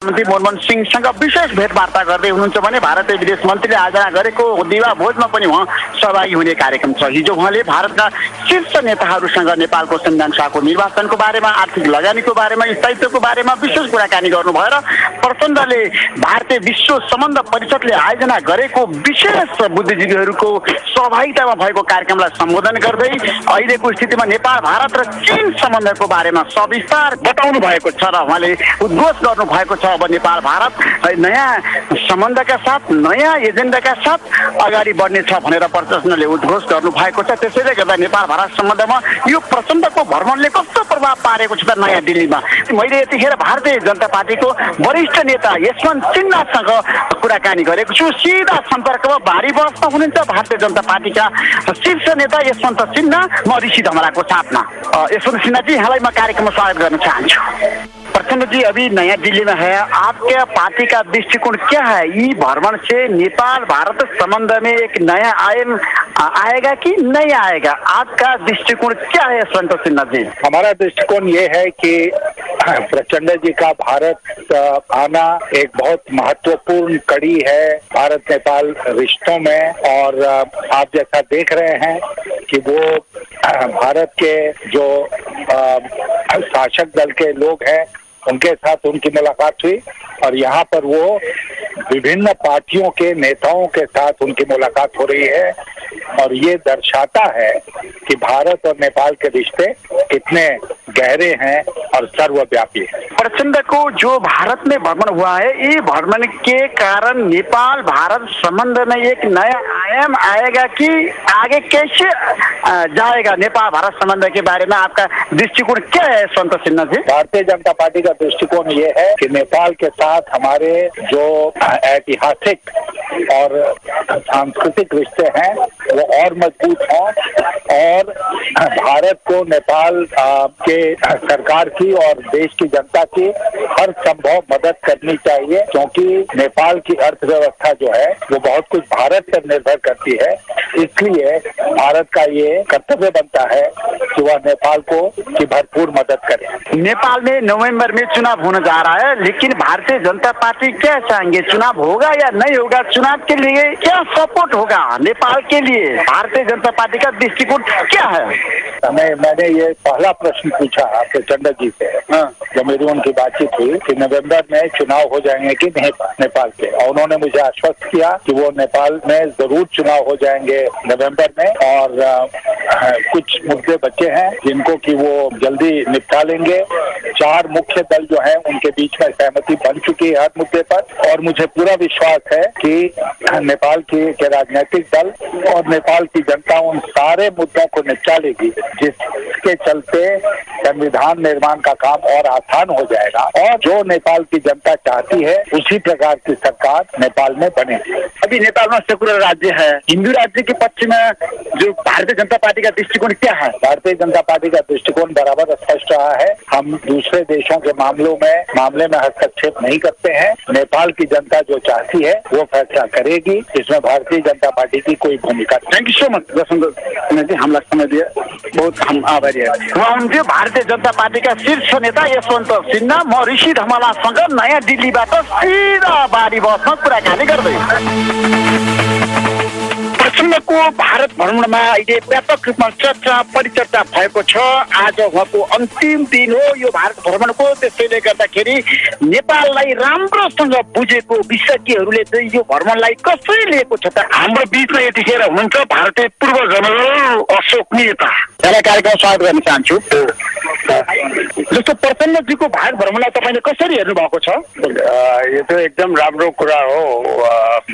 मन्त्री मनमोहन सिंहसँग विशेष भेटवार्ता गर्दै हुनुहुन्छ भने भारतीय विदेश मन्त्रीले आयोजना गरेको दिवा भोजमा पनि उहाँ सहभागी हुने कार्यक्रम छ। हिजो उहाँले भारतका शीर्ष नेताहरूसँग नेपालको संविधान सभाको निर्वाचनको बारेमा आर्थिक लगानीको बारेमा स्थायित्वको बारेमा विशेष कुराकानी गर्नुभयो र प्रचण्डले भारतीय विश्व सम्बन्ध परिषदले आयोजना गरेको विशेष बुद्धिजीवीहरूको सहभागितामा भएको कार्यक्रमलाई सम्बोधन गर्दै अहिलेको स्थितिमा नेपाल भारत र चीन सम्बन्धको बारेमा सविस्तार बताउनु भएको छ र उहाँले उद्घोष गर्नु भएको छ। अब नेपाल भारत नयाँ सम्बन्धका साथ नयाँ एजेन्डाका साथ अगाडि बढ्नेछ भनेर प्रशासनले उद्घोष गर्नु भएको छ। त्यसैले गर्दा नेपाल भारत सम्बन्धमा यो प्रचण्डको भ्रमणले कस्तो प्रभाव पारेको छ त नयाँ दिल्लीमा? मैले यतिखेर भारतीय जनता पार्टीको वरिष्ठ नेता यशवन्त सिन्हासँग कुराकानी गरेको छु। सिधा सम्पर्कमा भारी बस्न हुनुहुन्छ भारतीय जनता पार्टीका शीर्ष नेता यशवन्त सिन्हा। म ऋषि धमलाको साथमा यशवन्त सिन्हाजी यहाँलाई म कार्यक्रममा स्वागत गर्न चाहन्छु। प्रचंड जी, अभी नया दिल्ली में है। आपके पार्टी का दृष्टिकोण क्या है? ई भ्रमण से नेपाल भारत संबंध में एक नया आयन आएगा कि नहीं आएगा? आपका दृष्टिकोण क्या है संत सिन्हा जी? हमारा दृष्टिकोण ये है कि प्रचंड जी का भारत आना एक बहुत महत्वपूर्ण कड़ी है भारत नेपाल रिश्तों में। और आप जैसा देख रहे हैं कि वो भारत के जो शासक दल के लोग हैं उनके साथ उनकी मुलाकात हुई और यहाँ पर वो विभिन्न पार्टियों के नेताओं के साथ उनकी मुलाकात हो रही है और ये दर्शाता है कि भारत और नेपाल के रिश्ते कितने गहरे हैं और सर्वव्यापी है। प्रचंड को जो भारत में भ्रमण हुआ है ये भ्रमण के कारण नेपाल भारत संबंध में एक नया आयाम आएगा कि आगे कैसे जाएगा नेपाल भारत संबंध के बारे में आपका दृष्टिकोण क्या है संतोष सिन्हा जी? भारतीय जनता पार्टी का दृष्टिकोण ये है कि नेपाल के साथ हमारे जो ऐतिहासिक और सांस्कृतिक रिश्ते हैं, वो और मज़बूत हों और भारत को नेपाल के सरकार की और देश की जनता की हर संभव मदद करनी चाहिए, क्योंकि नेपाल की अर्थव्यवस्था जो है, वो बहुत कुछ भारत पर निर्भर करती है। इसलिए भारत का ये कर्तव्य बनता है कि वह नेपाल को की भरपूर मदद करे। नेपाल में नवंबर में चुनाव होने जा रहा है लेकिन भारतीय जनता पार्टी क्या चाहेंगे? चुनाव होगा या नहीं होगा? चुनाव के लिए क्या सपोर्ट होगा नेपाल के लिए? भारतीय जनता पार्टी का दृष्टिकोण क्या है? हमें मैंने ये पहला प्रश्न पूछा प्रचंड जी से। हाँ। जब मेरी उनकी बातचीत हुई कि नवंबर में चुनाव हो जाएँगे कि नहीं नेपाल के। और उन्होंने मुझे आश्वस्त किया कि वो नेपाल में ज़रूर चुनाव हो जाएँगे नवंबर में। और आ, कुछ मुद्दे बचे हैं जिनको कि वो जल्दी निपटा लेंगे। चार मुख्य दल जो है उनके बीच में सहमति बन चुकी है हर मुद्दे पर। और मुझे पूरा विश्वास है कि नेपाल की के राजनीतिक दल और नेपाल की जनता उन सारे मुद्दों को निपटा लेगी जिसके चलते संविधान निर्माण का काम और आसान हो जाएगा। और जो नेपाल की जनता चाहती है उसी प्रकार की सरकार नेपाल में बनेगी। अभी नेपाल में सेकुलर राज्य है। हिंदू राज्य के पक्ष में जो भारतीय जनता पार्टी का दृष्टिकोण क्या है? भारतीय जनता पार्टी का दृष्टिकोण बराबर स्पष्ट रहा है। हम दूसरे देशों के मामलों में मामले में हस्तक्षेप नहीं करते हैं। नेपाल की जनता जो चाहती है वो फैसला करेगी। इसमें भारतीय जनता पार्टी की कोई भूमिका thank you so much Jaswant ji हमला समय दिए बहुत हम आभारी है। भारतीय जनता पार्टीका शीर्ष नेता यशवन्त सिन्हा म ऋषि धमाला धमलासँग नयाँ दिल्लीबाट सिधा बारी बसमा कुराकानी गर्दै प्रचण्डको भारत भ्रमणमा अहिले व्यापक रूपमा चर्चा परिचर्चा भएको छ। आज उहाँको अन्तिम दिन हो यो भारत भ्रमणको। त्यसैले गर्दाखेरि नेपाललाई राम्रोसँग बुझेको विशेषज्ञहरूले चाहिँ यो भ्रमणलाई कसरी लिएको छ त? हाम्रो बिचमा यतिखेर हुनुहुन्छ भारतीय पूर्व जनरल अशोक नेता। कार्यक्रम स्वागत गर्न चाहन्छु। जस्तो प्रचण्डजीको भारत भ्रमणलाई तपाईँले कसरी हेर्नु भएको छ यो त एकदम राम्रो कुरा हो।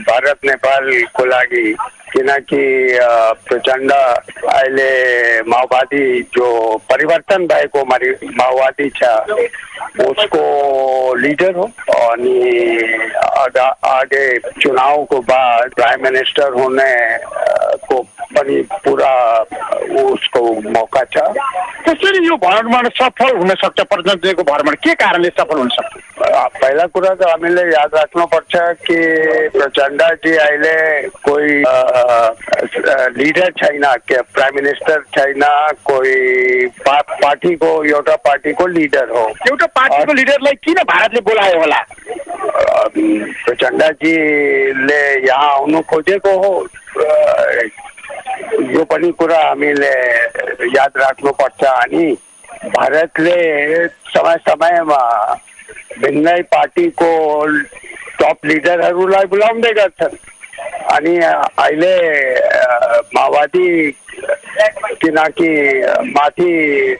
भारत नेपालको लागि किनकि प्रचण्ड अहिले माओवादी जो परिवर्तन भएको माओवादी छ उसको लिडर हो अनि आगे चुनावको बाद प्राइम मिनिस्टर होने को पनि पुरा उसको मौका छ। त्यसरी यो भ्रमण सफल हुन सक्छ प्रधानमन्त्रीको भ्रमण के कारणले सफल हुन सक्छ? पहिला कुरा त हामीले याद राख्नुपर्छ कि प्रचण्डजी अहिले कोही लिडर छैन के प्राइम मिनिस्टर छैन कोही पा, पार्टीको एउटा पार्टीको लिडर हो। एउटा पार्टीको लिडरलाई किन भारतले बोलायो होला प्रचण्डजीले यहाँ आउनु खोजेको हो यो पनि कुरा हामीले याद राख्नुपर्छ अनि भारतले समय समयमा भिन्नै पार्टीको टप लिडरहरूलाई बोलाउँदै गर्छन् अनि अहिले माओवादी किनकि माथि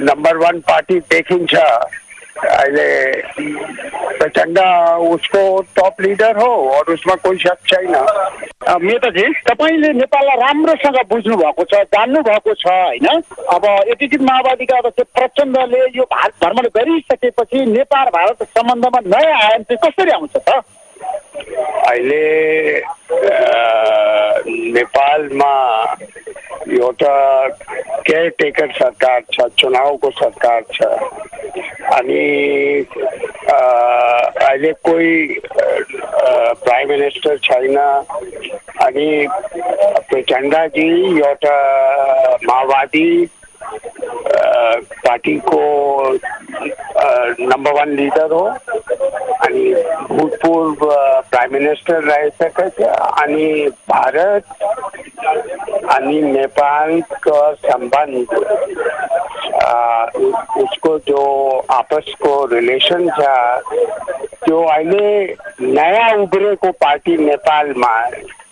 नंबर वन पार्टी देखिन्छ अहिले प्रचण्ड उसको टप लिडर हो और उसमा कोही शक छैन मेताजी तपाईँले नेपाललाई राम्रोसँग बुझ्नु भएको छ जान्नु भएको छ होइन? अब एकीकृत माओवादीका अध्यक्ष प्रचण्डले यो भारत भ्रमण गरिसकेपछि नेपाल भारत सम्बन्धमा नयाँ आयाम चाहिँ कसरी आउँछ त? अहिले नेपालमा एउटा केयरटेकर सरकार छ चुनावको सरकार छ। अनि अहिले कोही प्राइम मिनिस्टर छैन। अनि प्रचण्डजी एउटा माओवादी पार्टीको नम्बर वान लिडर हो अनि भूतपूर्व प्राइम मिनिस्टर रहिसकेका छ अनि भारत अनि नेपालको सम्बन्ध उसको जो आपसको रिलेसन छ त्यो अहिले नयाँ उब्रेको पार्टी नेपालमा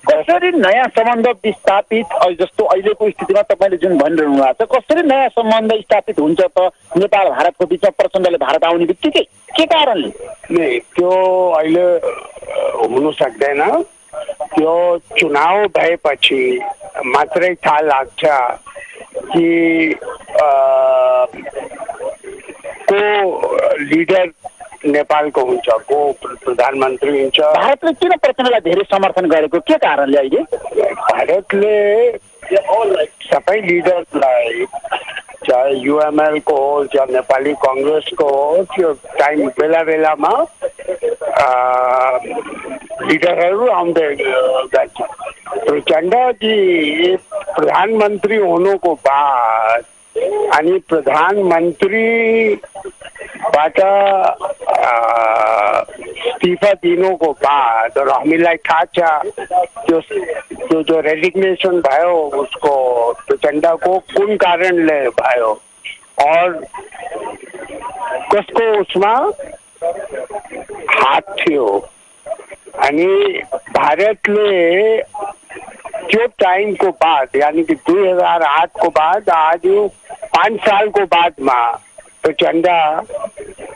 कसरी नयाँ सम्बन्ध स्थापित जस्तो अहिलेको स्थितिमा तपाईँले जुन भनिरहनु भएको छ कसरी नयाँ सम्बन्ध स्थापित हुन्छ त नेपाल भारतको बिचमा प्रचण्डले भारत आउने बित्तिकै? के कारणले? त्यो अहिले हुनु सक्दैन। त्यो चुनाव भएपछि मात्रै थाहा लाग्छ कि को लिडर नेपालको हुन्छ को प्रधानमन्त्री हुन्छ। भारतले किन प्रचण्डलाई धेरै समर्थन गरेको? के कारणले अहिले? भारतले सबै लिडरलाई चाहे युएमएलको होस् या नेपाली कङ्ग्रेसको होस् त्यो टाइम बेला बेलामा लिडरहरू आउँदै गर्छ प्रचण्डजी प्रधानमन्त्री हुनुको बाद अनि प्रधानमन्त्रीबाट इस्तिफा दिनुको बाद र हामीलाई थाहा त्यो त्यो जो रेजिग्नेसन भयो, उसको प्रचण्डको कुन कारणले भयो? और कसको उसमा हात थियो? अनि भारतले त्यो टाइमको बाद, यानी कि दुई हज़ार बाद आज पाँच सालको बादमा प्रचण्ड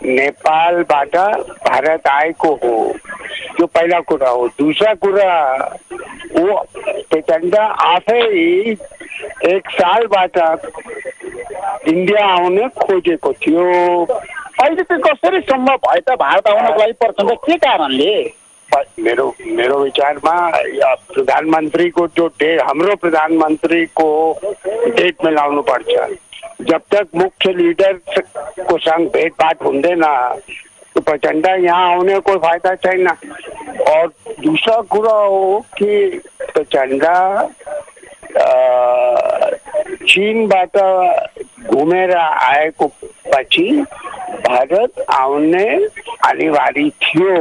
नेपालबाट भारत आएको हो। त्यो पहिला कुरा हो। दूसरा कुरा वो प्रचण्ड आफै एक सालबाट इन्डिया आउन खोजेको थियो। अहिले चाहिँ कसरी सम्भव भयो त? भारत आउनको लागि प्रचण्ड के कारणले? मेरो मेरो विचारमा प्रधानमन्त्रीको जो डेट हाम्रो प्रधानमन्त्रीको डेट मिलाउनु पर्छ। जब तक मुख्य लीडर को संग भेंट हुँदैन तो प्रचण्ड यहाँ आउने कोही फाइदा छैन और दूसरा कुरा हो कि प्रचण्ड चिनबाट घुमेर आएको पछि भारत आउने अनिवार्य थियो।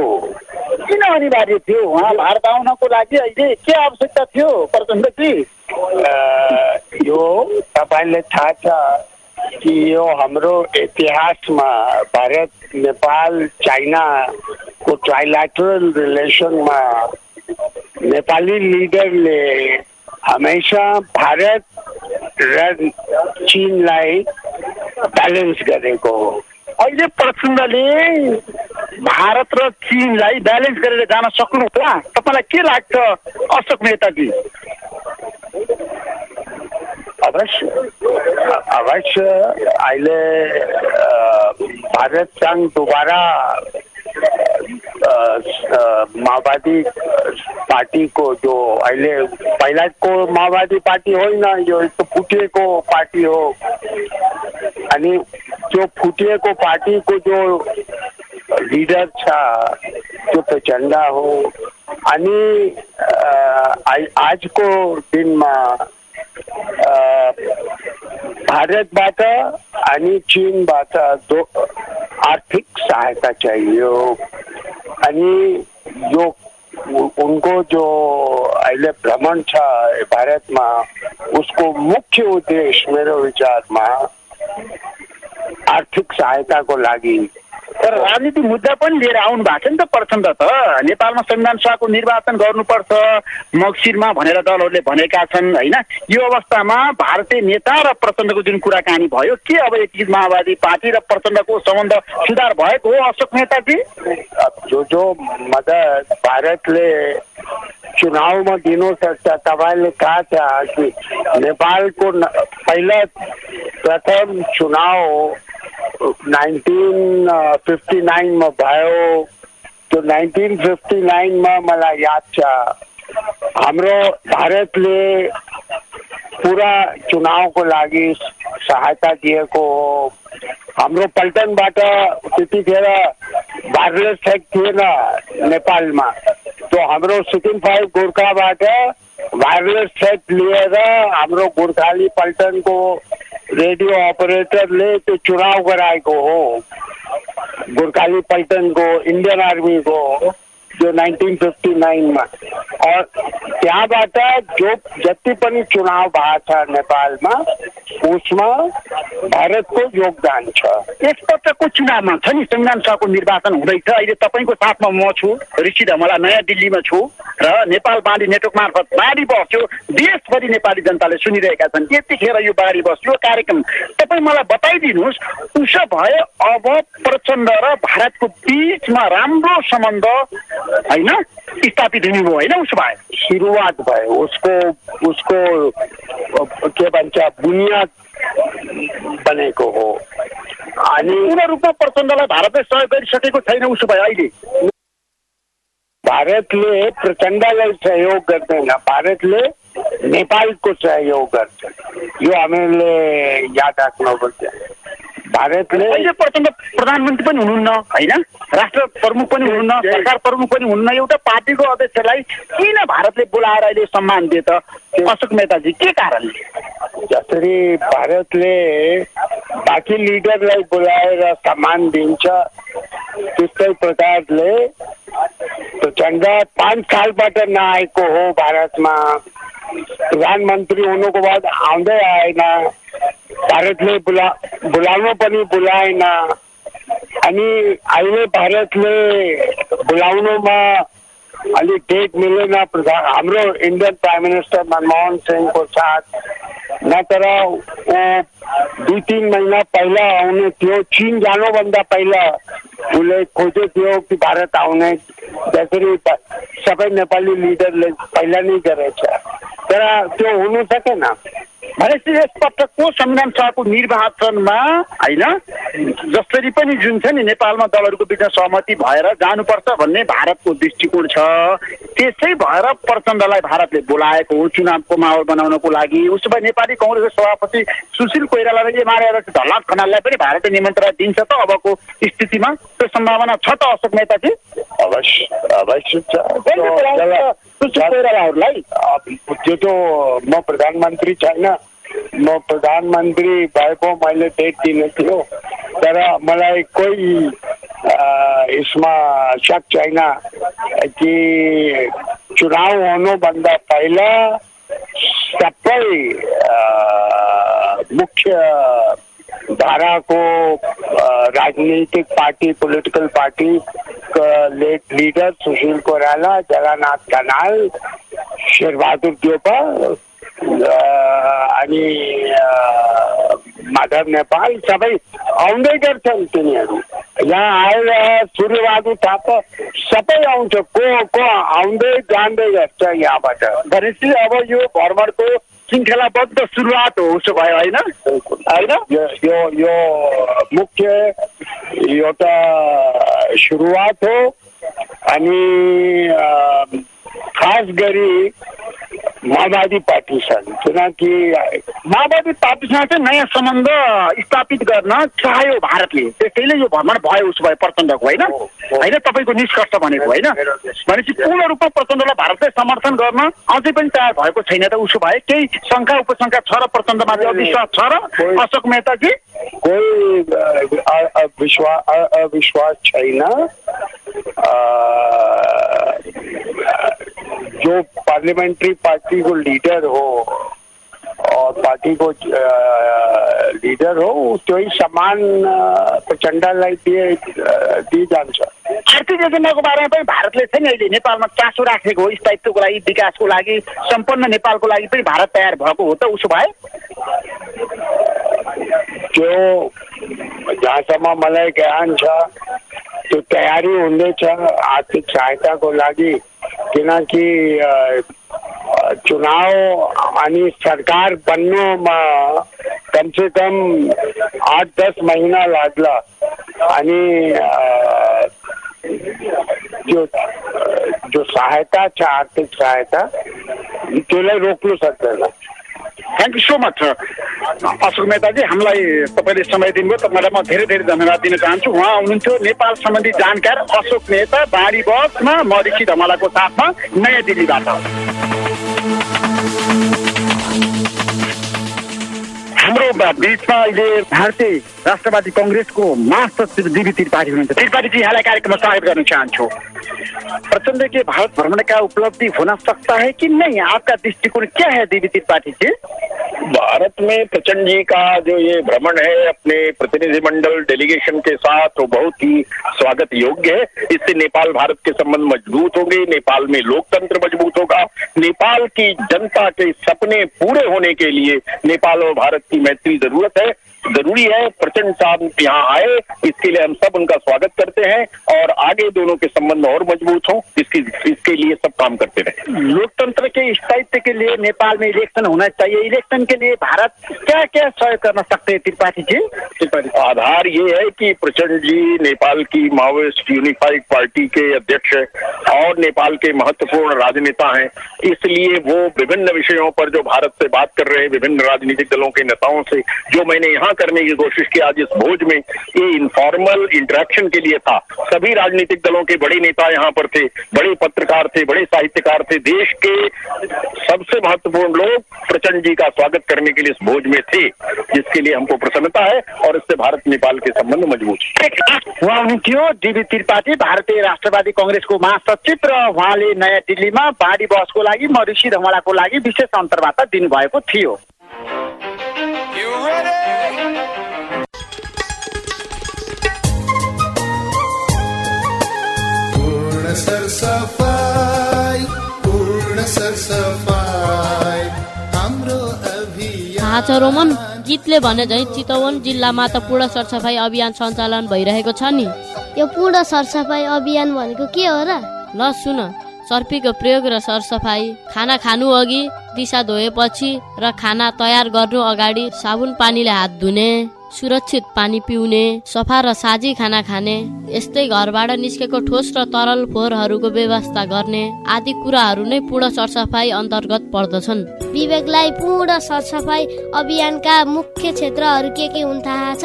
किन अनिवार्य थियो? उहाँ भारत आउनको लागि अहिले के आवश्यकता थियो प्रचण्डजी? यो तपाईँले थाहा छ कि यो हाम्रो इतिहासमा भारत नेपाल चाइनाको ट्राइलेटरल रिलेसनमा नेपाली लिडरले हमेसा भारत र चिनलाई ब्यालेन्स गरेको हो। अहिले प्रचण्डले भारत र चिनलाई ब्यालेन्स गरेर जान सक्नुहुन्छ। तपाईँलाई के लाग्छ अशोक नेताजी? अवश्य अवश्य अहिले भारत संघ दोबारा माओवादी पार्टीको जो अहिले पहिलाको माओवादी पार्टी होइन यो एक फुटिएको पार्टी हो। अनि त्यो फुटिएको पार्टीको जो लिडर छ त्यो प्रचण्ड हो। अनि आजको दिनमा भारतबाट अनि चिनबाट दो आर्थिक सहायता चाहियो अनि जो उनको जो अहिले भ्रमण छ भारतमा उसको मुख्य उद्देश्य मेरो विचारमा आर्थिक सहायताको लागि तर राजनीतिक मुद्दा पनि लिएर आउनु भएको छ नि त प्रचण्ड त। नेपालमा संविधान सभाको निर्वाचन गर्नुपर्छ मक्सिरमा भनेर दलहरूले भनेका छन् होइन? यो अवस्थामा भारतीय नेता र प्रचण्डको जुन कुराकानी भयो के अब एकीकृत माओवादी पार्टी र प्रचण्डको सम्बन्ध सुधार भएको हो अशोक नेताजी जो जो मदद भारतले चुनावमा दिनु सक्छ तपाईँले कहा था कि नेपालको पहिला, प्रथम चुनाव नाइन्टिन फिफ्टी नाइनमा भयो। त्यो नाइन्टिन फिफ्टी नाइनमा मलाई याद छ हाम्रो पुरा चुनावको लागि सहायता दिएको हो हाम्रो पल्टनबाट त्यतिखेर वायरलेस सेट थिएन नेपालमा त्यो हाम्रो सिक्किम फाइभ गोर्खाबाट वायरलेस सेट लिएर हाम्रो गोर्खाली पल्टनको रेडियो अपरेटरले त्यो चुनाव गराएको हो। गोर्खाली पल्टनको इन्डियन आर्मीको जो नाइन्टिन फिफ्टी नाइनमा त्यहाँबाट जो जति पनि चुनाव भएको छ नेपालमा उसमा भारतको योगदान छ। यसपटकको चुनावमा छ नि? संविधान सभाको निर्वाचन हुँदैछ। अहिले तपाईँको साथमा म छु ऋषि धमला नयाँ दिल्लीमा छु र नेपाल बाढी नेटवर्क मार्फत बाढी बस्यो देशभरि नेपाली जनताले सुनिरहेका छन्। यतिखेर यो बाढी बस्यो कार्यक्रम तपाईँ मलाई बताइदिनुहोस् उसो भए अब प्रचण्ड र भारतको बिचमा राम्रो सम्बन्ध होइन? स्थापित हुनुभयो होइन उसो भए सुरुवात भयो उसको उसको के भन्छ बुनियाद बनेको हो अनि पूर्ण रूपमा प्रचण्डलाई भारतले सहयोग गरिसकेको छैन उसो भए अहिले भारतले प्रचण्डलाई सहयोग गर्दैन भारतले नेपालको सहयोग गर्छ यो हामीले याद राख्नुपर्छ भारतले अहिले प्रचण्ड प्रधानमन्त्री पनि हुनुहुन्न होइन? राष्ट्र प्रमुख पनि हुनुहुन्न सरकार प्रमुख पनि हुनुहुन्न एउटा पार्टीको अध्यक्षलाई किन भारतले बोलाएर अहिले सम्मान दिए त? अशोक मेहताजी के कारणले? जसरी भारतले बाँकी लिडरलाई बोलाएर सम्मान दिन्छ त्यस्तै प्रकारले प्रचण्ड पाँच सालबाट नआएको हो भारतमा। प्रधानमन्त्री हुनुको बाद आउँदै आएन। भारतले बोला बोलाउन पनि बोलाएन। अनि अहिले भारतले बोलाउनुमा अलिक डेट मिलेन। प्रधान हाम्रो इन्डियन प्राइम मिनिस्टर मनमोहन सिंहको साथ। नत्र ऊ दुई तिन महिना पहिला आउने थियो। चिन जानुभन्दा पहिला उसले खोजेको थियो कि भारत आउने। त्यसरी सबै नेपाली लिडरले पहिला नै गरेछ। तर त्यो हुनु सकेन। भनेपछि यसपटकको संविधान सभाको निर्वाचनमा होइन? जसरी पनि जुन छ नि नेपालमा दलहरूको बिचमा सहमति भएर जानुपर्छ भन्ने भारतको दृष्टिकोण छ। त्यसै भएर प्रचण्डलाई भारतले बोलाएको हो चुनावको माहौल बनाउनको लागि। उसो भए नेपाली कङ्ग्रेसको सभापति सुशील कोइराला मारेर झलाट खनाललाई पनि भारतले निमन्त्रणा दिन्छ त अबको स्थितिमा। त्यो सम्भावना छ त अशोक नेताजी? अवश्य अवश्य सुशील कोइरालाहरूलाई? त्यो त म प्रधानमन्त्री छैन। म प्रधानमन्त्री भएको मैले डेट दिने थियो तर मलाई कोही यसमा शक छैन कि चुनाव हुनुभन्दा पहिला सबै मुख्य धाराको राजनीतिक party political party leader Sushil Koirala Jagannath Khanal Sher Bahadur Deuba अनि माधव नेपाल सबै आउँदै गर्छन् तिनीहरू। यहाँ आएर सूर्यबहादुर थापा सबै आउँछ। को को आउँदै जाँदै गर्छ यहाँबाट? भनेपछि अब यो भ्रमणको श्रृङ्खलाबद्ध सुरुवात हो उसो भयो होइन? होइन? यो यो मुख्य एउटा सुरुवात हो। अनि खास गरी माओवादी पार्टीसँग किनकि माओवादी पार्टीसँग चाहिँ नयाँ सम्बन्ध स्थापित गर्न चाह्यो भारतले। त्यसैले यो भ्रमण भयो उसो भए प्रचण्डको होइन? होइन तपाईँको निष्कर्ष भनेको होइन? भनेपछि पूर्ण रूपमा प्रचण्डलाई भारतले समर्थन गर्न अझै पनि तयार भएको छैन त उसो भए। केही शङ्का उपशङ्का छ र प्रचण्डमाथि अविश्वास छ र अशोक मेहताजी? कोही विश्वास अविश्वास छैन। जो पार्लियामेंट्री पार्टी को लीडर हो और पार्टी को लीडर हो त्यही सम्मान प्रचण्डलाई दिए दिइ जान्छ आर्थिक योजनाको बारेमा पनि भारतले चाहिँ अहिले नेपालमा चासो राखेको हो स्थायित्वको लागि विकासको लागि सम्पन्न नेपालको लागि पनि भारत तयार भएको हो त उसो भए? त्यो जहाँसम्म मलाई ज्ञान छ त्यो तयारी हुँदैछ आर्थिक सहायताको लागि। किनकि चुनाव अनि सरकार बन्नुमा कम से कम आठ दस महीना लागला. अनि जो जो सहायता छ आर्थिक सहायता त्यसलाई रोक्नु सक्दैन thank you so much Ashok Mehtaji हामीलाई तपाईँले समय दिनुभयो। तपाईँलाई म धेरै धेरै धन्यवाद दिन चाहन्छु। उहाँ हुनुहुन्थ्यो नेपाल सम्बन्धी जानकार अशोक मेहता बाढी बसमा म ऋषि धमलाको साथमा नयाँ दिल्लीबाट। हाम्रो बिचमा अहिले भारतीय राष्ट्रवादी कङ्ग्रेसको महासचिव दिवी त्रिपाठी हुनुहुन्छ। त्रिपाठीजी यहाँलाई कार्यक्रममा स्वागत गर्न चाहन्छु। प्रचंड के भारत भ्रमण उपलब्धि होना सकता है कि नहीं आपका दृष्टिकोण क्या है देवी त्रिपाठी जी भारत में प्रचंड जी का जो ये भ्रमण है, अपने प्रतिनिधिमंडल डेलीगेशन के साथ वो बहुत ही स्वागत योग्य है। इससे नेपाल भारत के संबंध मज़बूत होंगे, नेपाल में लोकतंत्र मज़बूत होगा। नेपाल की जनता के सपने पूरे होने के लिए नेपाल और भारत की मैत्री ज़रूरत है। ज़रूरी है प्रचंड साहब यहाँ आए इसके लिए हम सब उनका स्वागत करते हैं और आगे दोनों के संबंध और मज़बूत हो इसकी इसके लिए सब काम करते रहे। लोकतंत्र के स्थायित्व के लिए नेपाल में इलेक्शन होना चाहिए। इलेक्शन के लिए भारत क्या क्या सहयोग करना सकते हैं त्रिपाठी जी? त्रिपाठी आधार ये है कि प्रचंड जी नेपाल की माओइस्ट यूनिफाइड पार्टी के अध्यक्ष और नेपाल के महत्वपूर्ण राजनेता हैं। इसलिए वो विभिन्न विषयों पर जो भारत से बात कर रहे हैं विभिन्न राजनीतिक दलों के नेताओं से जो मैंने यहाँ करने की कोशिश की आज इस भोज में ये इनफॉर्मल इंटरेक्शन के लिए था। सभी राजनीतिक दलों के बड़े नेता यहाँ पर थे, बड़े पत्रकार थे, बड़े साहित्यकार थे। देश के सबसे महत्वपूर्ण लोग प्रचंड जी का स्वागत करने के लिए इस भोज में थे, जिसके लिए हमको प्रसन्नता है और इससे भारत नेपाल के संबंध मज़बूत उहाँ हुनुहुन्थ्यो डिबी त्रिपाठी, भारतीय राष्ट्रवादी कङ्ग्रेसको महासचिव र उहाँले नयाँ दिल्लीमा बसको लागि म ऋषि धमलाको लागि विशेष अन्तर्वार्ता दिनुभएको थियो। सरसफाई पूर्ण सरसफाई हाम्रो थाहा छ रोमन गीतले भने झै चितवन जिल्लामा त पूर्ण सरसफाई अभियान सञ्चालन भइरहेको छ नि। यो पूर्ण सरसफाई अभियान भनेको के हो र? ल सुन। सर्पीको प्रयोग र सरसफाई खाना खानु अघि दिशा धोएपछि र खाना तयार गर्नु अगाडि साबुन पानीले हात धुने सुरक्षित पानी पिउने सफा र साझी खाना खाने यस्तै घरबाट निस्केको ठोस र तरल फोहोरहरूको व्यवस्था गर्ने आदि कुराहरू नै पूर्ण सरसफाई अन्तर्गत पर्दछन्। विवेकलाई पूर्ण सरसफाई अभियानका मुख्य क्षेत्रहरू के के हुन् थाहा छ?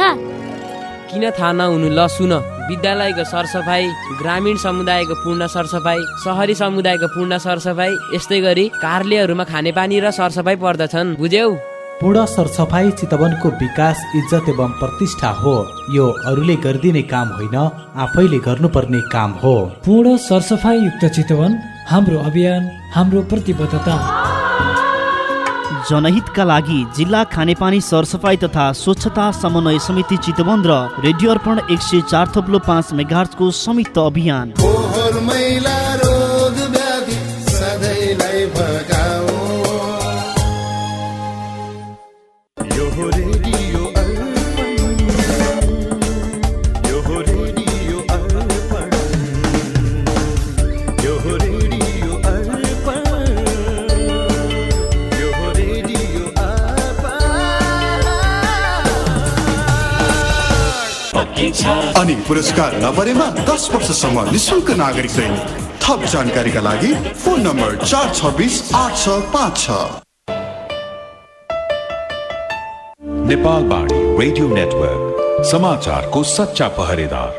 किन थाहा नहुनु? ल सुन। विद्यालयको सरसफाई ग्रामीण समुदायको पूर्ण सरसफाई सहरी समुदायको पूर्ण सरसफाई यस्तै गरी कार्यालयहरूमा खानेपानी र सरसफाई पर्दछन्। बुझ्यौ? पूर्ण सरसफाई चितवनको विकास इज्जत एवं प्रतिष्ठा हो। यो अरूले गरिदिने काम होइन आफैले गर्नुपर्ने काम हो। पूर्ण सरसफाई युक्त चितवन हाम्रो अभियान हाम्रो प्रतिबद्धता। जनहितका लागि जिल्ला खानेपानी सरसफाई तथा स्वच्छता समन्वय समिति चितवन र रेडियो अर्पण एक सय चार थप्लो पाँच मेगार्सको संयुक्त अभियान। अनि पुरस्कार नपरेमा दस वर्षसम्म निशुल्क नागरिक दैनिक। थप जानकारीका लागि फोन नम्बर चार छब्बिस आठ छ पाँच छ। नेपाल बाणी रेडियो नेटवर्क समाचारको सच्चा पहरेदार।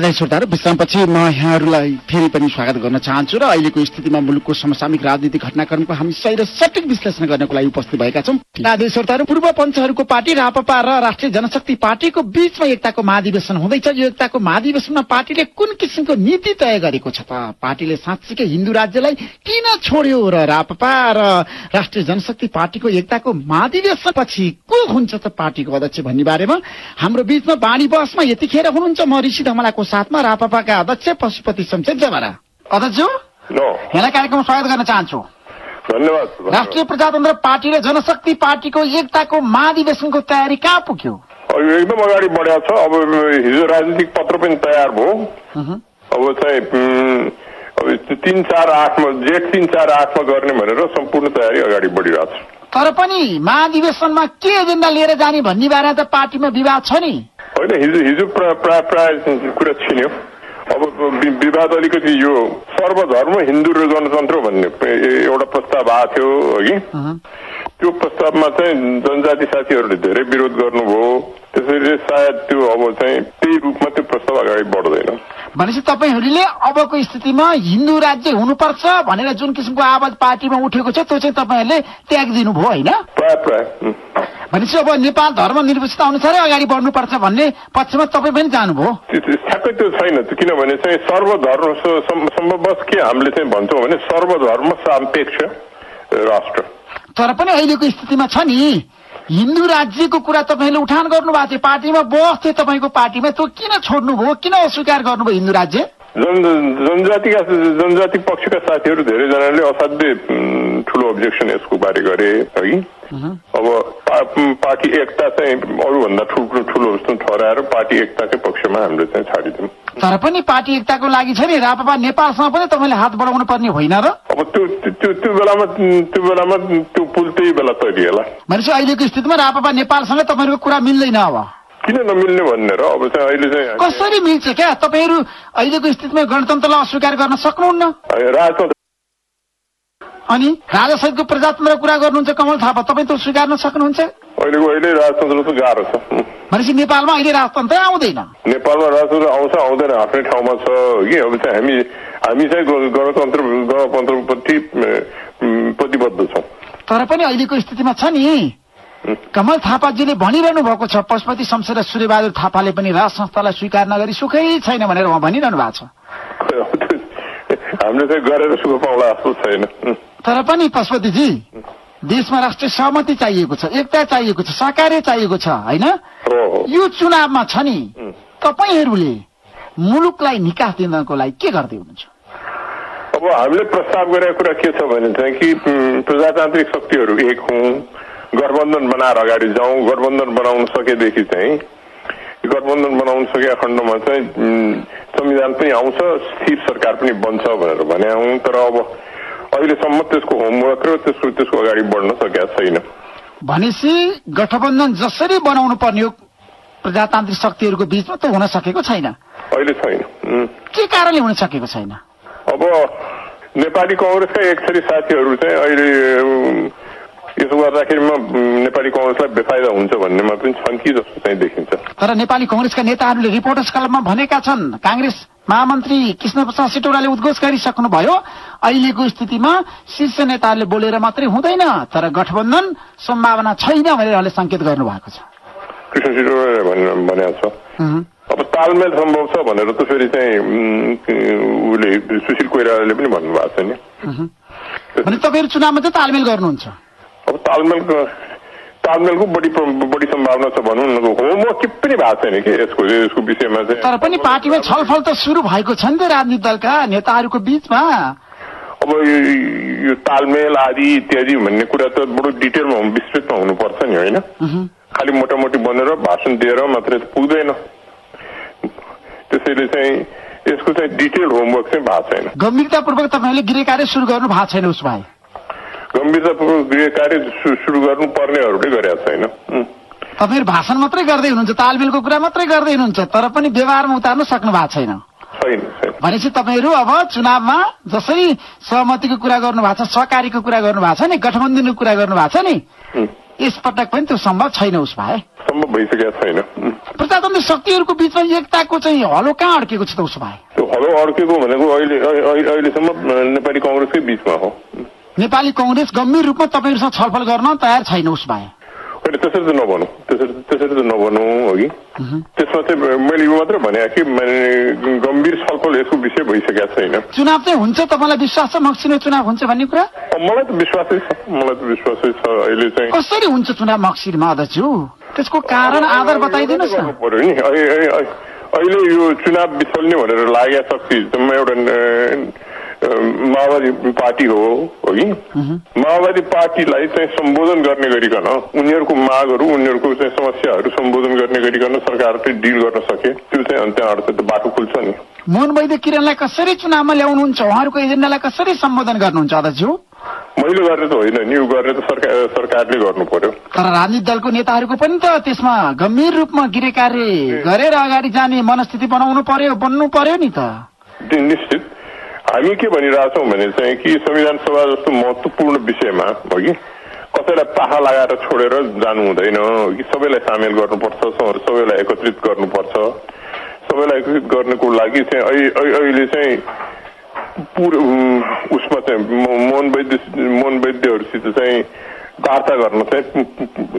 आदरणीय श्रोताहरू विश्रामपछि म यहाँहरूलाई फेरि पनि स्वागत गर्न चाहन्छु र अहिलेको स्थितिमा मुलुकको समसामयिक राजनीतिक घटनाक्रमको हामी सही र सठिक विश्लेषण गर्नको लागि उपस्थित भएका छौँ। आदरणीय श्रोताहरू पूर्व पञ्चहरूको पार्टी रापपा र राष्ट्रिय जनशक्ति पार्टीको बीचमा एकताको महाधिवेशन हुँदैछ। यो एकताको महाधिवेशनमा पार्टीले कुन किसिमको नीति तय गरेको छ त? पार्टीले साँच्चीकै हिन्दू राज्यलाई किन छोड्यो र रापपा र राष्ट्रिय जनशक्ति पार्टीको एकताको महाधिवेशन पछि को हुन्छ त पार्टीको अध्यक्ष भन्ने बारेमा? हाम्रो बीचमा बाणी बसमा यतिखेर हुनुहुन्छ म ऋषि धमलाको साथमा रापपाका अध्यक्ष पशुपति शमशेर जमारा अध्यक्ष यहाँलाई कार्यक्रममा स्वागत गर्न चाहन्छु। धन्यवाद राष्ट्रिय प्रजातन्त्र पार्टी र जनशक्ति पार्टीको एकताको महाधिवेशनको तयारी कहाँ पुग्यो? एकदम अगाडि बढेको छ। अब हिजो राजनीतिक पत्र पनि तयार भयो। अब चाहिँ अब तिन चार आठमा जेठ तिन चार आठमा गर्ने भनेर सम्पूर्ण तयारी अगाडि बढिरहेको छ। तर पनि महाधिवेशनमा के एजेन्डा लिएर जाने भन्ने बारेमा त पार्टीमा विवाद छ नि। होइन हिजो हिजो प्राय प्राय प्राय कुरा छिन्यो अब विवाद अलिकति यो सर्वधर्म हिन्दू र गणतन्त्र भन्ने एउटा प्रस्ताव आएको थियो अघि। त्यो प्रस्तावमा चाहिँ जनजाति साथीहरूले धेरै विरोध गर्नुभयो। त्यसैले सायद त्यो अब चाहिँ त्यही रूपमा त्यो प्रस्ताव अगाडि बढ्दैन। भनेपछि तपाईँहरूले अबको स्थितिमा हिन्दू राज्य हुनुपर्छ भनेर जुन किसिमको आवाज पार्टीमा उठेको छ त्यो चाहिँ तपाईँहरूले त्याग दिनुभयो होइन? प्राय प्राय उम्. भनेपछि अब नेपाल धर्म निर्वचित अनुसारै अगाडि बढ्नुपर्छ भन्ने पक्षमा तपाईँ पनि जानुभयो। ठ्याक्कै त्यो छैन किनभने चाहिँ सर्वधर्म सम्भवश के हामीले चाहिँ भन्छौँ भने सर्वधर्म सापेक्ष राष्ट्र। तर पनि अहिलेको स्थितिमा छ नि। हिन्दू राज्यको कुरा तपाईँले उठान गर्नु भएको थियो। पार्टीमा बस थियो तपाईँको पार्टीमा। त्यो किन छोड्नुभयो? किन अस्वीकार गर्नुभयो हिन्दू राज्य? जन जनजातिका जनजाति पक्षका साथीहरू धेरैजनाले असाध्यै ठुलो अब्जेक्सन यसको बारे गरे है? अब पा- पार्टी एकता चाहिँ अरूभन्दा ठुलो ठुलो जस्तो ठहराएर पार्टी एकताकै पक्षमा हामीले चाहिँ छाडिदियौँ तर पनि पार्टी एकताको लागि छ नि रापपा नेपालसँग पनि तपाईँले हात बढाउनु पर्ने होइन र? अब त्यो त्यो- त्यो बेलामा त्यो बेलामा त्यो पुल त्यही बेला तैरिएला भनेपछि अहिलेको स्थितिमा रापपा नेपालसँग तपाईँहरूको कुरा मिल्दैन अब। किन नमिल्ने भन्ने र? अब चाहिँ अहिले चाहिँ कसरी मिल्छ क्या? तपाईँहरू अहिलेको स्थितिमा गणतन्त्रलाई अस्वीकार गर्न सक्नुहुन्न। राजतन्त्र अनि राजासहितको प्रजातन्त्रको कुरा गर्नुहुन्छ कमल थापा तपाईँ त स्वीकार्न सक्नुहुन्छ? अहिलेको अहिले राजतन्त्र त गाह्रो छ. भनेपछि नेपालमा अहिले राजतन्त्र आउँदैन। नेपालमा राजतन्त्र आउँछ आउँदैन आफ्नै ठाउँमा छ कि? अब चाहिँ हामी हामी चाहिँ गणतन्त्र गणतन्त्रप्रति प्रतिबद्ध छौँ। तर पनि अहिलेको स्थितिमा छ नि। कमल थापाजीले भनिरहनु भएको छ पशुपति शमशेर सूर्यबहादुर थापाले पनि राज संस्थालाई स्वीकार नगरी सुखै छैन भनेर उहाँ भनिरहनु भएको छ। हामीले चाहिँ गरेर सुख पाउला जस्तो छैन. तर पनि पशुपतिजी देशमा राष्ट्रिय सहमति चाहिएको छ एकता चाहिएको छ सहकार्य चाहिएको छ होइन? यो चुनावमा छ नि तपाईँहरूले मुलुकलाई निकास दिनको लागि के गर्दै हुनुहुन्छ? अब हामीले प्रस्ताव गरेको कुरा के छ भने चाहिँ कि प्रजातान्त्रिक शक्तिहरू एक हौँ गठबन्धन बनाएर अगाडि जाउँ। गठबन्धन बनाउन सकेदेखि चाहिँ गठबन्धन बनाउन सकेका खण्डमा चाहिँ संविधान पनि आउँछ स्थिर सरकार पनि बन्छ भनेर भने हौँ तर अब अहिलेसम्म त्यसको होमवर्क र त्यसको त्यसको अगाडि बढ्न सकेका छैन। भनेपछि गठबन्धन जसरी बनाउनु पर्ने हो प्रजातान्त्रिक शक्तिहरूको बिचमा त हुन सकेको छैन। अहिले छैन. के कारणले हुन सकेको छैन? अब नेपाली कङ्ग्रेसका एक थरी साथीहरू चाहिँ अहिले यसो गर्दाखेरिमा नेपाली कङ्ग्रेसलाई बेफाइदा हुन्छ भन्नेमा पनि छन् कि जस्तो चाहिँ देखिन्छ। तर नेपाली कङ्ग्रेसका नेताहरूले रिपोर्टर्स क्लबमा भनेका छन् काङ्ग्रेस महामन्त्री कृष्ण प्रसाद सिटौडाले उद्घोष गरिसक्नुभयो। अहिलेको स्थितिमा शीर्ष नेताहरूले बोलेर मात्रै हुँदैन तर गठबन्धन सम्भावना छैन भनेर उहाँले सङ्केत गर्नुभएको छ। कृष्ण सिटोडाले भन्- भनेको छ। अब तालमेल सम्भव छ भनेर त फेरि चाहिँ उसले सुशील कोइरालाले पनि भन्नुभएको छ नि। तपाईँहरू चुनावमा चाहिँ तालमेल गर्नुहुन्छ? अब तालमेलको तालमेलको बढी बढी सम्भावना छ भनौँ न होमवर्क के पनि भएको छैन कि यसको यसको विषयमा चाहिँ। तर पनि पार्टीमा छलफल त सुरु भएको छ नि त राजनीतिक दलका नेताहरूको बिचमा। अब यो- तालमेल आदि इत्यादि भन्ने कुरा त बडो डिटेलमा विस्तृतमा हुनुपर्छ नि होइन? खालि मोटामोटी बनेर भाषण दिएर मात्रै त पुग्दैन। त्यसैले चाहिँ यसको चाहिँ डिटेल होमवर्क चाहिँ भएको छैन। गम्भीरतापूर्वक तपाईँहरूले गृह कार्य सुरु गर्नु भएको छैन उस भए। गम्भीरतापूर्वक गृह कार्य सुरु गर्नुपर्नेहरूले गरेका छैन. तपाईँहरू भाषण मात्रै गर्दै हुनुहुन्छ तालमेलको कुरा मात्रै गर्दै हुनुहुन्छ तर पनि व्यवहारमा उतार्न सक्नु भएको छैन। भनेपछि तपाईँहरू अब चुनावमा जसरी सहमतिको कुरा गर्नु भएको छ सहकारीको कुरा गर्नु भएको छ नि गठबन्धनको कुरा गर्नु भएको छ नि यसपटक पनि त्यो सम्भव छैन उस भए सम्भव भइसकेको छैन प्रजातन्त्र शक्तिहरूको बिचमा एकताको चाहिँ हलो कहाँ अड्केको छ त उसो भए त्यो हलो अड्केको भनेको अहिले- अहिलेसम्म नेपाली कङ्ग्रेसकै बिचमा हो नेपाली कङ्ग्रेस गम्भीर रूपमा तपाईँहरूसँग छलफल गर्न तयार छैन उस भए होइन त्यसरी त नभनौँ। त्यसरी त्यसरी त नभनौँ हो कि? त्यसमा चाहिँ मैले यो मात्रै भने कि गम्भीर छलफल यसको विषय भइसकेको छैन। चुनाव चाहिँ हुन्छ तपाईँलाई विश्वास छ मक्सिनो चुनाव हुन्छ भन्ने कुरा? मलाई त विश्वासै छ मलाई त विश्वासै छ अहिले चाहिँ। कसरी हुन्छ चुनाव मक्सिरमा अध्यक्षज्यू त्यसको कारण आधार बताइदिनुहोस् न। पर्यो नि। अहिले- यो चुनाव बिछल्ने भनेर लागेको शक्ति जम्मा एउटा माओवादी पार्टी हो हो कि? माओवादी पार्टीलाई चाहिँ सम्बोधन गर्ने गरिकन उनीहरूको मागहरू उनीहरूको चाहिँ समस्याहरू सम्बोधन गर्ने गरिकन सरकार चाहिँ डिल गर्न सके। त्यो चाहिँ त्यहाँबाट चाहिँ बाटो खुल्छ नि। मोहन वैद्य किरणलाई कसरी चुनावमा ल्याउनुहुन्छ? उहाँहरूको एजेन्डालाई कसरी सम्बोधन गर्नुहुन्छ अध्यक्षज्यू मैले गर्ने त होइन नि यो गर्ने त सरकार सरकारले गर्नु पर्यो। तर राजनीतिक दलको नेताहरूको पनि त त्यसमा गम्भीर रूपमा गृह कार्य गरेर अगाडि जाने मनस्थिति बनाउनु पर्यो बन्नु पर्यो नि त। निश्चित। हामी के भनिरहेछौँ भने चाहिँ कि संविधान सभा जस्तो महत्वपूर्ण विषयमा हो कि कसैलाई पाखा लगाएर छोडेर जानु हुँदैन कि सबैलाई सामेल गर्नुपर्छ सबैलाई एकत्रित गर्नुपर्छ सबैलाई एकत्रित गर्नको लागि चाहिँ अहिले- चाहिँ पुरो उसमा चाहिँ मोहन वैद्य मोहन वैद्यहरूसित चाहिँ वार्ता गर्न चाहिँ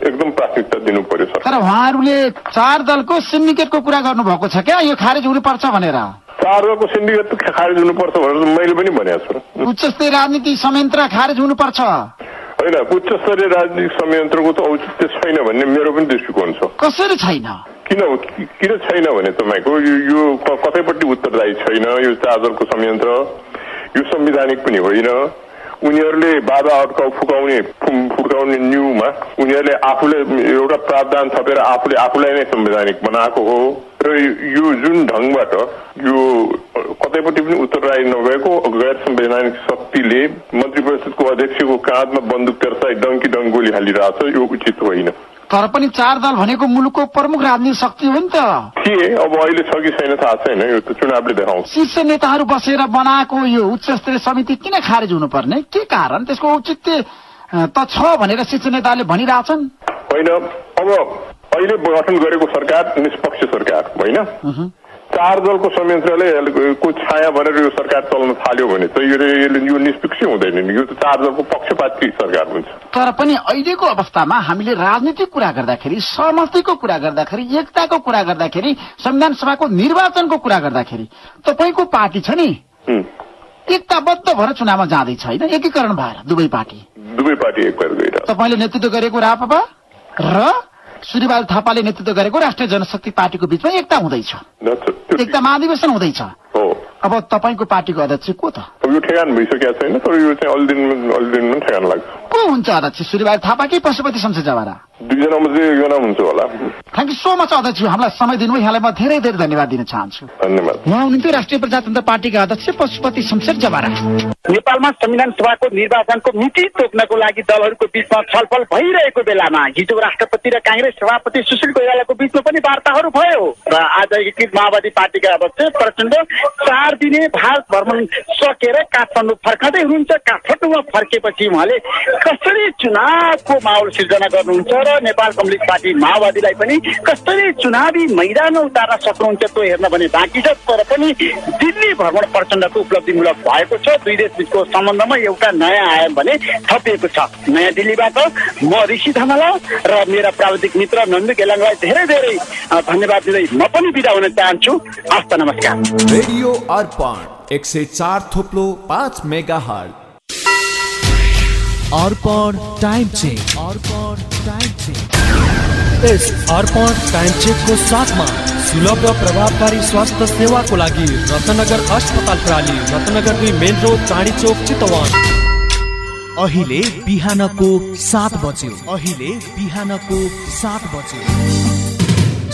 एकदम प्राथमिकता दिनु पर्यो सर तर उहाँहरूले चार दलको सिन्डिकेटको कुरा गर्नुभएको छ क्या यो खारेज हुनुपर्छ भनेर चारवटाको सिन्डिकेट खारेज हुनुपर्छ भनेर मैले पनि भनेको छु उच्च स्तरीय राजनीति संयन्त्र खारेज हुनुपर्छ। होइन उच्च स्तरीय राजनीतिक संयन्त्रको त औचित्य छैन भन्ने मेरो पनि दृष्टिकोण छ। कसरी छैन? किन किन छैन भने तपाईँको यो कतैपट्टि उत्तरदायी छैन यो चार्जरको संयन्त्र यो संविधानिक पनि होइन। उनीहरूले बाधा अड्काउ फुकाउने फुकाउने न्युमा उनीहरूले आफूले एउटा प्रावधान थपेर आफूले आफूलाई नै संवैधानिक बनाएको हो। र यो जुन ढङ्गबाट यो कतैपट्टि पनि उत्तरदायी नभएको गैर संवैधानिक शक्तिले मन्त्री परिषदको अध्यक्षको काँधमा बन्दुक तेर्साई डङ्की डङ्गोली हालिरहेछ यो उचित होइन तर पनि चार दल भनेको मुलुकको प्रमुख राजनीतिक शक्ति हो नि त थिए अब अहिले छ कि छैन थाहा छैन यो त चुनावले देखाउँछ शीर्ष नेताहरू बसेर बनाएको यो उच्च स्तरीय समिति किन खारेज हुनुपर्ने के कारण त्यसको औचित्य त छ भनेर शीर्ष नेताले भनिरहेछन् होइन अब अहिले गठन गरेको सरकार निष्पक्ष सरकार होइन? चार दलको संयन्त्रले को छाया भनेर यो सरकार चल्न थाल्यो भने त यो निष्पक्ष हुँदैन नि। यो त चार दलको पक्षपाती सरकार हुन्छ। तर पनि अहिलेको अवस्थामा हामीले राजनीतिक कुरा गर्दाखेरि सहमतिको कुरा गर्दाखेरि एकताको कुरा गर्दाखेरि संविधान सभाको निर्वाचनको कुरा गर्दाखेरि तपाईँको पार्टी छ नि। एकताबद्ध भएर चुनावमा जाँदैछ होइन? एकीकरण भएर दुवै पार्टी। दुवै पार्टी एक भएर गइरहेको तपाईँले नेतृत्व गरेको रापपा र सूर्यबहादुर थापाले नेतृत्व गरेको राष्ट्रिय जनशक्ति पार्टीको बिचमा एकता हुँदैछ। एकता महाधिवेशन हुँदैछ। हो। अब तपाईँको पार्टीको अध्यक्ष को त? अब यो ठेगान भइसकेको छैन तर यो चाहिँ अलि दिन अलि दिनमा ठेगान लाग्छ। को हुन्छ अध्यक्ष? सूर्यबहादुर थापा कि पशुपति शमशेर जवारा? दुईजनामा चाहिँ एकजना हुन्छ होला। थ्याङ्क यू सो मच अध्यक्ष हामीलाई समय दिनुभयो। यहाँलाई म धेरै धेरै धन्यवाद दिन चाहन्छु। धन्यवाद। उहाँ हुनुहुन्थ्यो राष्ट्रिय प्रजातन्त्र पार्टीका अध्यक्ष पशुपति शमशेर जवारा। नेपालमा संविधान सभाको निर्वाचनको मिति तोक्नको लागि दलहरूको बिचमा छलफल भइरहेको बेलामा हिजो राष्ट्रपति र काङ्ग्रेस सभापति सुशील कोइरालाको बिचमा पनि वार्ताहरू भयो। र आज एकीकृत माओवादी पार्टीका अध्यक्ष प्रचण्ड चार दिने भारत भ्रमण सकेर काठमाडौँ फर्कँदै हुनुहुन्छ। काठमाडौँमा फर्केपछि उहाँले कसरी चुनावको माहौल सिर्जना गर्नुहुन्छ र नेपाल कम्युनिस्ट पार्टी माओवादीलाई पनि कसरी चुनावी मैदानमा उतार्न सक्नुहुन्छ त्यो हेर्न भने बाँकी छ। तर पनि दिल्ली भ्रमण प्रचण्डको उपलब्धिमूलक भएको छ। दुई देशबिचको सम्बन्धमा एउटा नयाँ आयाम भने थपिएको छ। नयाँ दिल्लीबाट म ऋषि धमला र मेरा प्राविधिक मित्र नन्दु गेलाङलाई धेरै धेरै धन्यवाद दिँदै म पनि बिदा हुन चाहन्छु। हस्त नमस्कार। रेडियो अर्पण एक सय चार थोप्लो पाँच megahertz Arpan time check. Arpan time check. यस अर्पण टाइम चेकको साथमा सुलभ र प्रभावकारी स्वास्थ्य सेवाको लागि रत्नगर अस्पताल प्राली रत्नगर दुई मेन रोड चाँडी चोक चितवन। अहिले बिहानको सात बज्यो। अहिले बिहानको सात बज्यो।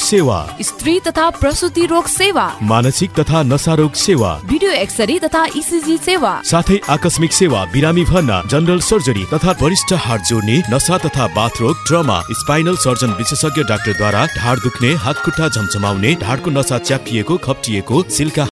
सेवा। स्त्री तथा प्रसुति रोग सेवा। मानसिक तथा नशारोग सेवा। भिडियो एक्सरे तथा इसिजी सेवा। साथै आकस्मिक सेवा बिरामी भर्ना जनरल सर्जरी तथा वरिष्ठ हात जोड्ने नसा तथा बाथरोग ट्रमा स्पाइनल सर्जन विशेषज्ञ डाक्टरद्वारा ढाड दुख्ने हात खुट्टा झमझमाउने ढाडको नसा च्यापिएको खप्टिएको सिल्का